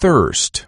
thirst.